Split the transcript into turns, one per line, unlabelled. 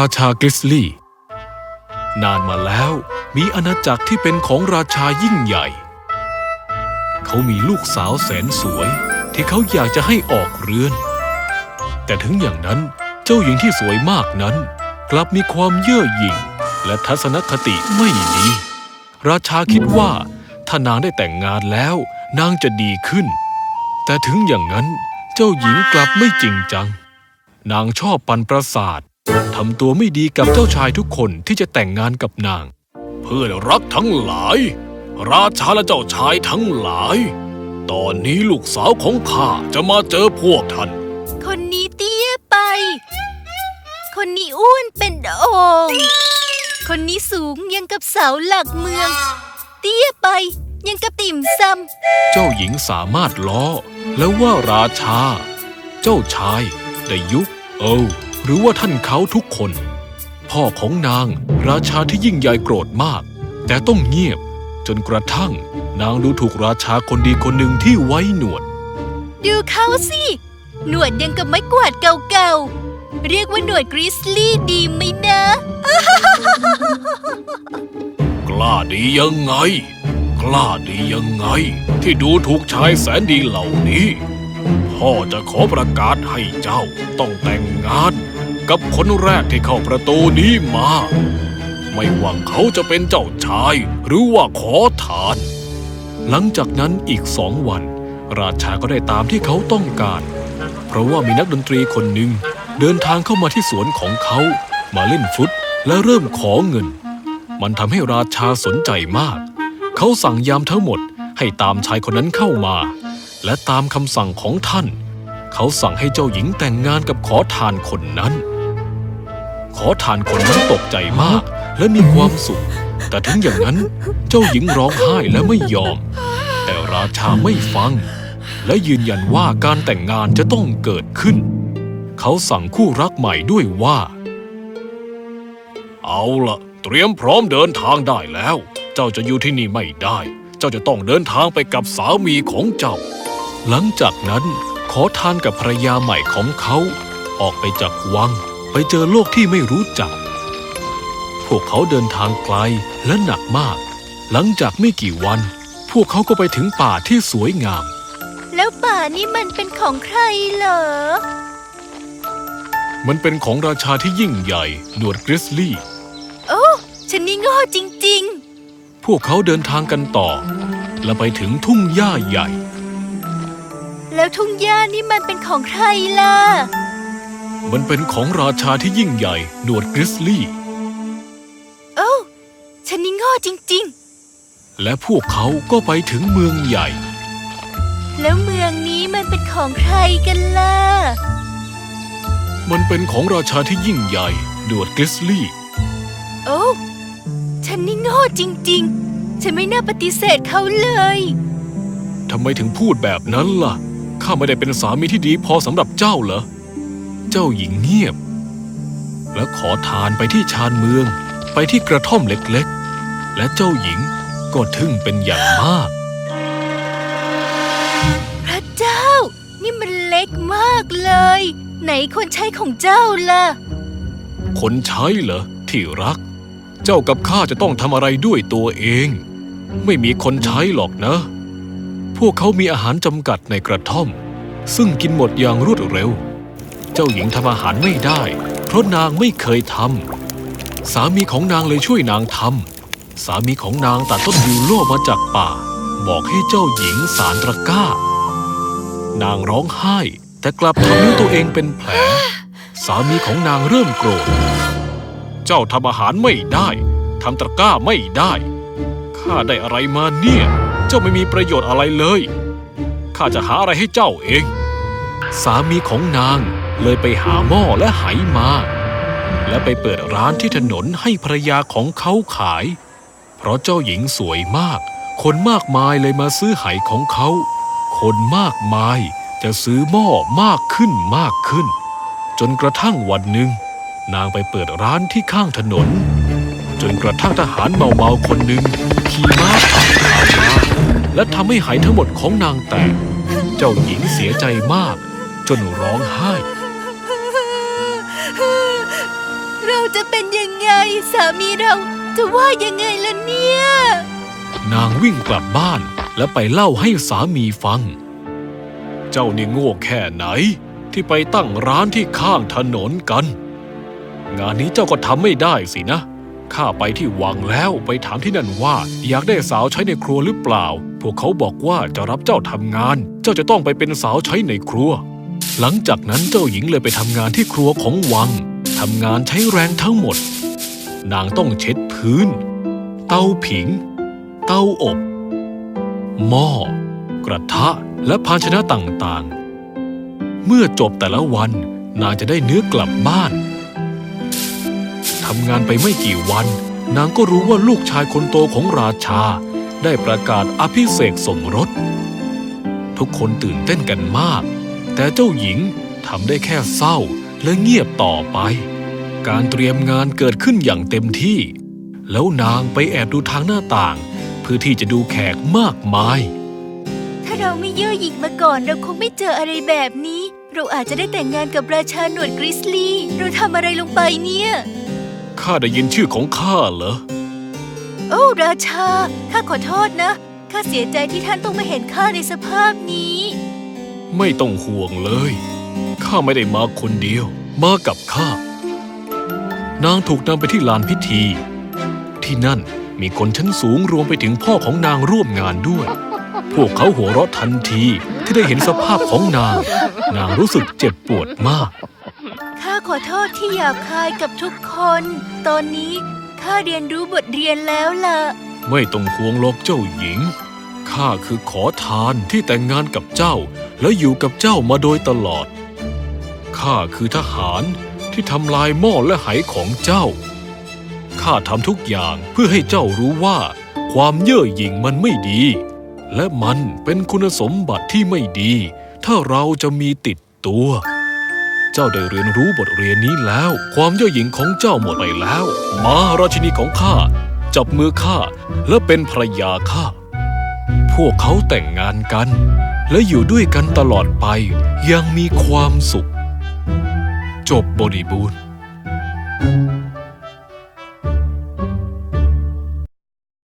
ราชากริสลี่ นานมาแล้วมีอาณาจักรที่เป็นของราชายิ่งใหญ่ เขามีลูกสาวแสนสวย ที่เขาอยากจะให้ออกเรือน แต่ถึงอย่างนั้นเจ้าหญิงที่สวยมากนั้น กลับมีความเย่อหยิ่งและทัศนคติไม่ดี ราชาคิดว่าถ้านางได้แต่งงานแล้วนางจะดีขึ้น แต่ถึงอย่างนั้นเจ้าหญิงกลับไม่จริงจัง นางชอบปันประสาท ทำตัวไม่ดีกับเจ้าชายทุกคนที่จะแต่งงานกับนาง เพื่อนรักทั้งหลาย ราชาและเจ้าชายทั้งหลาย ตอนนี้ลูกสาวของข้าจะมาเจอพวกท่าน
คนนี้เตี้ยไป คนนี้อ้วนเป็นโอ่งคนนี้สูงยังกับเสาหลักเมือง เตี้ยไปยังกับติ่มซ
เจ้าหญิงสามารถล้อ แล้วว่าราชา เจ้าชายดยุคเออ หรือว่าท่านเขาทุกคน พ่อของนางราชาที่ยิ่งใหญ่โกรธมาก แต่ต้องเงียบจนกระทั่ง นางดูถูกราชาคนดีคนหนึ่งที่ไว้หนวดำ
ดูเขาสิ หนวดยังกับไม้กวาดเก่าๆ เรียกว่าหนวดกริซลี่ดีไหมนะ
กล้าดียังไง กล้าดียังไง ที่ดูถูกชายแสนดีเหล่านี้ พ่อจะขอประกาศให้เจ้าต้องแต่งงาน กับคนแรกที่เข้าประตูนี้มา ไม่ว่าเขาจะเป็นเจ้าชายหรือว่าขอทาน หลังจากนั้นอีกสองวัน ราชาก็ได้ตามที่เขาต้องการ เพราะว่ามีนักดนตรีคนหนึ่งเดินทางเข้ามาที่สวนของเขา มาเล่นฟุตและเริ่มขอเงิน มันทำให้ราชาสนใจมาก เขาสั่งยามทั้งหมดให้ตามชายคนนั้นเข้ามา และตามคำสั่งของท่าน เขาสั่งให้เจ้าหญิงแต่งงานกับขอทานคนนั้น ขอทานคนนั้นตกใจมาก และมีความสุข แต่ถึงอย่างนั้นเจ้าหญิงร้องไห้และไม่ยอม แต่ราชาไม่ฟัง และยืนยันว่าการแต่งงานจะต้องเกิดขึ้น เขาสั่งคู่รักใหม่ด้วยว่า เอาละเตรียมพร้อมเดินทางได้แล้ว เจ้าจะอยู่ที่นี่ไม่ได้ เจ้าจะต้องเดินทางไปกับสามีของเจ้า หลังจากนั้นขอทานกับภรรยาใหม่ของเขาออกไปจากวัง ไปเจอโลกที่ไม่รู้จัก พวกเขาเดินทางไกลและหนักมาก หลังจากไม่กี่วัน พวกเขาก็ไปถึงป่าที่สวยงาม
แล้วป่านี่มันเป็นของใครเหรอ
มันเป็นของราชาที่ยิ่งใหญ่ หนวดกริสลี่
โอ้ฉันนี่โง่จริง
พวกเขาเดินทางกันต่อ และไปถึงทุ่งหญ้าใหญ่
ๆแล้วทุ่งหญ้านี่มันเป็นของใครล่ะ
มันเป็นของราชาที่ยิ่งใหญ่หนวดกริสลี่
โอ้ฉันนี่โง่จริง
และพวกเขาก็ไปถึงเมืองใหญ่
ๆ แล้วเมืองนี้มันเป็นของใครกันล่ะ
มันเป็นของราชาที่ยิ่งใหญ่หนวดกริสลี่
โอ้ฉันนี่โง่จริง ๆ ฉันไม่น่าปฏิเสธเขาเลย
ทำไมถึงพูดแบบนั้นล่ะ ข้าไม่ได้เป็นสามีที่ดีพอสำหรับเจ้าเหรอ เจ้าหญิงเงียบ และขอทานไปที่ชานเมือง ไปที่กระท่อมเล็กๆ และเจ้าหญิงก็ทึ่งเป็นอย่างมาก
พระเจ้า นี่มันเล็กมากเลย ไหนคนใช้ของเจ้าล่ะ
คนใช้เหรอที่รัก เจ้ากับข้าจะต้องทำอะไรด้วยตัวเอง ไม่มีคนใช้หรอกนะ พวกเขามีอาหารจำกัดในกระท่อม ซึ่งกินหมดอย่างรวดเร็ว เจ้าหญิงทำอาหารไม่ได้ เพราะนางไม่เคยทำสามีของนางเลยช่วยนางทำสามีของนางตัดต้นยูโลมาจากป่า บอกให้เจ้าหญิงสารตะก้า นางร้องไห้ แต่กลับทำนิ้วตัวเองเป็นแผล สามีของนางเริ่มโกรธ เจ้าทำอาหารไม่ได้ทำตะก้าไม่ได้ข้าได้อะไรมาเนี่ย เจ้าไม่มีประโยชน์อะไรเลย ข้าจะหาอะไรให้เจ้าเอง สามีของนาง เลยไปหาหม้อและไหมา และไปเปิดร้านที่ถนนให้ภรรยาของเขาขาย เพราะเจ้าหญิงสวยมาก คนมากมายเลยมาซื้อไหของเขา คนมากมายจะซื้อหม้อมากขึ้นมากขึ้น จนกระทั่งวันหนึ่ง นางไปเปิดร้านที่ข้างถนน จนกระทั่งทหารเมาๆคนหนึ่งขี่ม้าผ่านทางมาและทำให้ไหทั้งหมดของนางแตก เจ้าหญิงเสียใจมาก จนร้องไห้
เราจะเป็นยังไง สามีเราจะว่ายังไงล่ะเนี่ย
นางวิ่งกลับบ้านและไปเล่าให้สามีฟัง เจ้านี่โง่แค่ไหน ที่ไปตั้งร้านที่ข้างถนนกัน งานนี้เจ้าก็ทำไม่ได้สินะ ข้าไปที่วังแล้วไปถามที่นั่นว่า อยากได้สาวใช้ในครัวหรือเปล่า พวกเขาบอกว่าจะรับเจ้าทำงาน เจ้าจะต้องไปเป็นสาวใช้ในครัว หลังจากนั้นเจ้าหญิงเลยไปทำงานที่ครัวของวัง ทำงานใช้แรงทั้งหมด นางต้องเช็ดพื้น เตาผิง เตาอบ หม้อ กระทะและภาชนะต่างๆ เมื่อจบแต่ละวันนางจะได้เนื้อกลับบ้านทำงานไปไม่กี่วัน นางก็รู้ว่าลูกชายคนโตของราชา ได้ประกาศอภิเษกสมรส ทุกคนตื่นเต้นกันมาก แต่เจ้าหญิงทำได้แค่เศร้า และเงียบต่อไป การเตรียมงานเกิดขึ้นอย่างเต็มที่ แล้วนางไปแอบดูทางหน้าต่าง เพื่อที่จะดูแขกมากมาย
ถ้าเราไม่เย่อหยิ่งมาก่อนเราคงไม่เจออะไรแบบนี้ เราอาจจะได้แต่งงานกับราชาหนวดกริสลีเราทำอะไรลงไปเนี่ย
ข้าได้ยินชื่อของข้าเหรอ
โอ้ราชา ข้าขอโทษนะ ข้าเสียใจที่ท่านต้องมาเห็นข้าในสภาพนี้
ไม่ต้องห่วงเลย ข้าไม่ได้มาคนเดียว มากับข้า นางถูกนำไปที่ลานพิธี ที่นั่นมีคนชั้นสูงรวมไปถึงพ่อของนางร่วมงานด้วย พวกเขาหัวเราะทันทีที่ได้เห็นสภาพของนาง นางรู้สึกเจ็บปวดมาก
ข้าขอโทษที่หยาบคายกับทุกคน ตอนนี้ข้าเรียนรู้บทเรียนแล้วล่ะ
ไม่ต้องห่วงหรอกเจ้าหญิง ข้าคือขอทานที่แต่งงานกับเจ้า และอยู่กับเจ้ามาโดยตลอด ข้าคือทหารที่ทำลายหม้อและไหของเจ้า ข้าทำทุกอย่างเพื่อให้เจ้ารู้ว่า ความเย่อหยิ่งมันไม่ดี และมันเป็นคุณสมบัติที่ไม่ดี ถ้าเราจะมีติดตัว เจ้าได้เรียนรู้บทเรียนนี้แล้ว ความเย่อหยิ่งของเจ้าหมดไปแล้ว มาราชินีของข้าจับมือข้าและเป็นภรรยาข้า พวกเขาแต่งงานกัน และอยู่ด้วยกันตลอดไปอยังมีความสุข จบบริบูรณ์